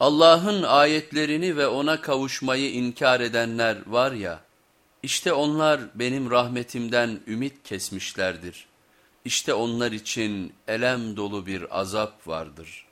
Allah'ın ayetlerini ve ona kavuşmayı inkar edenler var ya, işte onlar benim rahmetimden ümit kesmişlerdir. İşte onlar için elem dolu bir azap vardır.''